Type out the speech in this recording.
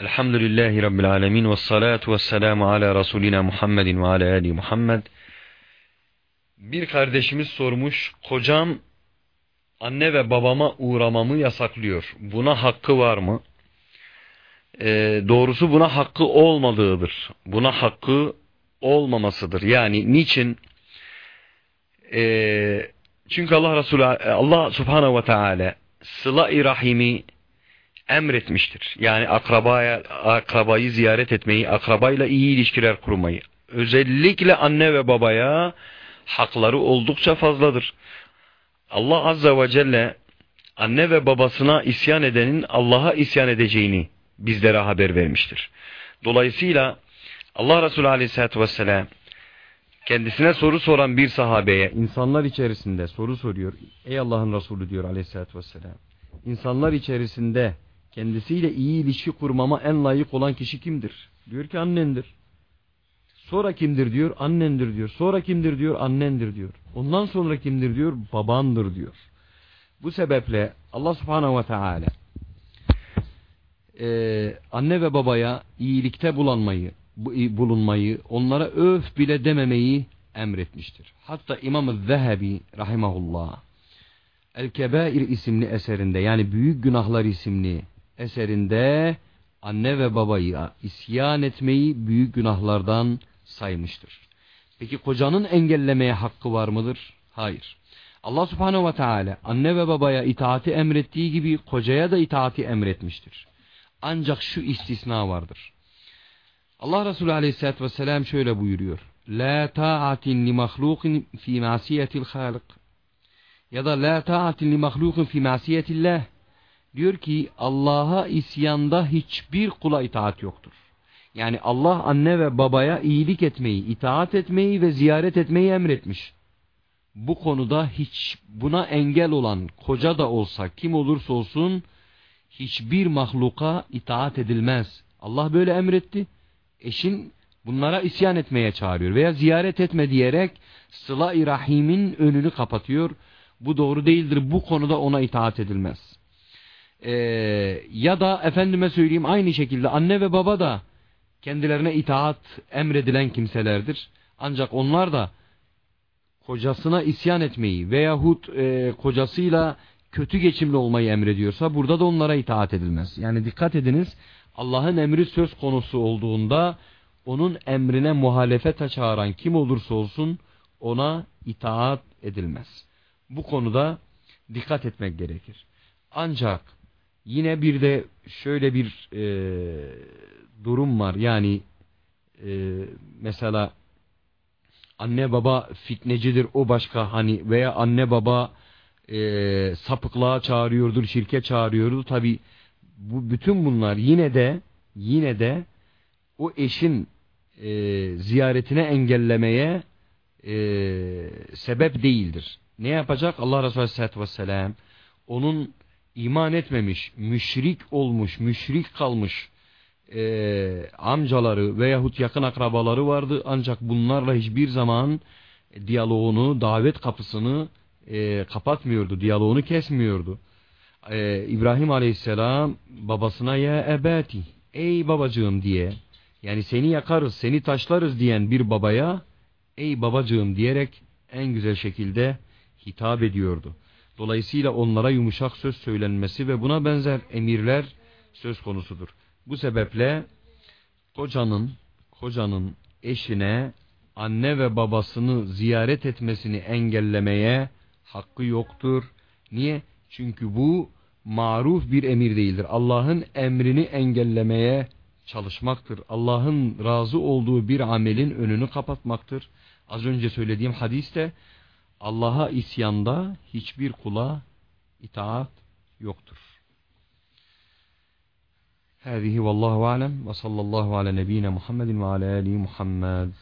Elhamdülillahi Rabbil Alemin ve salatu ve selamu ala Resulina Muhammedin ve ala Ali Muhammed. Bir kardeşimiz sormuş, kocam anne ve babama uğramamı yasaklıyor. Buna hakkı var mı? Ee, doğrusu buna hakkı olmadığıdır. Buna hakkı olmamasıdır. Yani niçin? Ee, çünkü Allah Resulü Allah Subhanahu ve Teala sıla-i rahimi emretmiştir. Yani akrabaya, akrabayı ziyaret etmeyi, akrabayla iyi ilişkiler kurmayı. Özellikle anne ve babaya hakları oldukça fazladır. Allah Azze ve Celle anne ve babasına isyan edenin Allah'a isyan edeceğini bizlere haber vermiştir. Dolayısıyla Allah Resulü Aleyhisselatü Vesselam kendisine soru soran bir sahabeye insanlar içerisinde soru soruyor. Ey Allah'ın Resulü diyor Aleyhisselatü Vesselam. İnsanlar içerisinde kendisiyle iyi ilişki kurmama en layık olan kişi kimdir? Diyor ki annendir. Sonra kimdir diyor? Annendir diyor. Sonra kimdir diyor? Annendir diyor. Ondan sonra kimdir diyor? Babandır diyor. Bu sebeple Allah subhanahu ve teala e, anne ve babaya iyilikte bulanmayı, bulunmayı, onlara öf bile dememeyi emretmiştir. Hatta İmam-ı Zehebi rahimahullah El-Kebair isimli eserinde yani Büyük Günahlar isimli eserinde anne ve babayı isyan etmeyi büyük günahlardan saymıştır. Peki kocanın engellemeye hakkı var mıdır? Hayır. Allah subhanehu ve teala anne ve babaya itaati emrettiği gibi kocaya da itaati emretmiştir. Ancak şu istisna vardır. Allah Resulü aleyhissalatü vesselam şöyle buyuruyor. La ta'atin li mahlukin fi masiyetil halik. Ya da la ta'atin li mahlukin fi masiyetillah. Diyor ki Allah'a isyanda hiçbir kula itaat yoktur. Yani Allah anne ve babaya iyilik etmeyi, itaat etmeyi ve ziyaret etmeyi emretmiş. Bu konuda hiç buna engel olan koca da olsa kim olursa olsun hiçbir mahluka itaat edilmez. Allah böyle emretti. Eşin bunlara isyan etmeye çağırıyor veya ziyaret etme diyerek sıla-i rahimin önünü kapatıyor. Bu doğru değildir. Bu konuda ona itaat edilmez. Ee, ya da efendime söyleyeyim aynı şekilde anne ve baba da kendilerine itaat emredilen kimselerdir. Ancak onlar da kocasına isyan etmeyi veyahut e, kocasıyla kötü geçimli olmayı emrediyorsa burada da onlara itaat edilmez. Yani dikkat ediniz Allah'ın emri söz konusu olduğunda onun emrine muhalefete çağıran kim olursa olsun ona itaat edilmez. Bu konuda dikkat etmek gerekir. Ancak yine bir de şöyle bir e, durum var. Yani e, mesela anne baba fitnecidir o başka hani veya anne baba e, sapıklığa çağırıyordur, şirke çağırıyordur. Tabi bu bütün bunlar yine de yine de o eşin e, ziyaretine engellemeye e, sebep değildir. Ne yapacak? Allah Resulü Aleyhisselatü Vesselam onun iman etmemiş, müşrik olmuş, müşrik kalmış e, amcaları veyahut yakın akrabaları vardı. Ancak bunlarla hiçbir zaman diyaloğunu, davet kapısını e, kapatmıyordu, diyaloğunu kesmiyordu. E, İbrahim Aleyhisselam babasına ya ebeti, ey babacığım diye, yani seni yakarız, seni taşlarız diyen bir babaya, ey babacığım diyerek en güzel şekilde hitap ediyordu. Dolayısıyla onlara yumuşak söz söylenmesi ve buna benzer emirler söz konusudur. Bu sebeple kocanın kocanın eşine anne ve babasını ziyaret etmesini engellemeye hakkı yoktur. Niye? Çünkü bu maruf bir emir değildir. Allah'ın emrini engellemeye çalışmaktır. Allah'ın razı olduğu bir amelin önünü kapatmaktır. Az önce söylediğim hadiste Allah'a isyanda hiçbir kula itaat yoktur. Hâzihi vallahu alem ve sallallahu ala nebine Muhammedin ve ala ali Muhammed.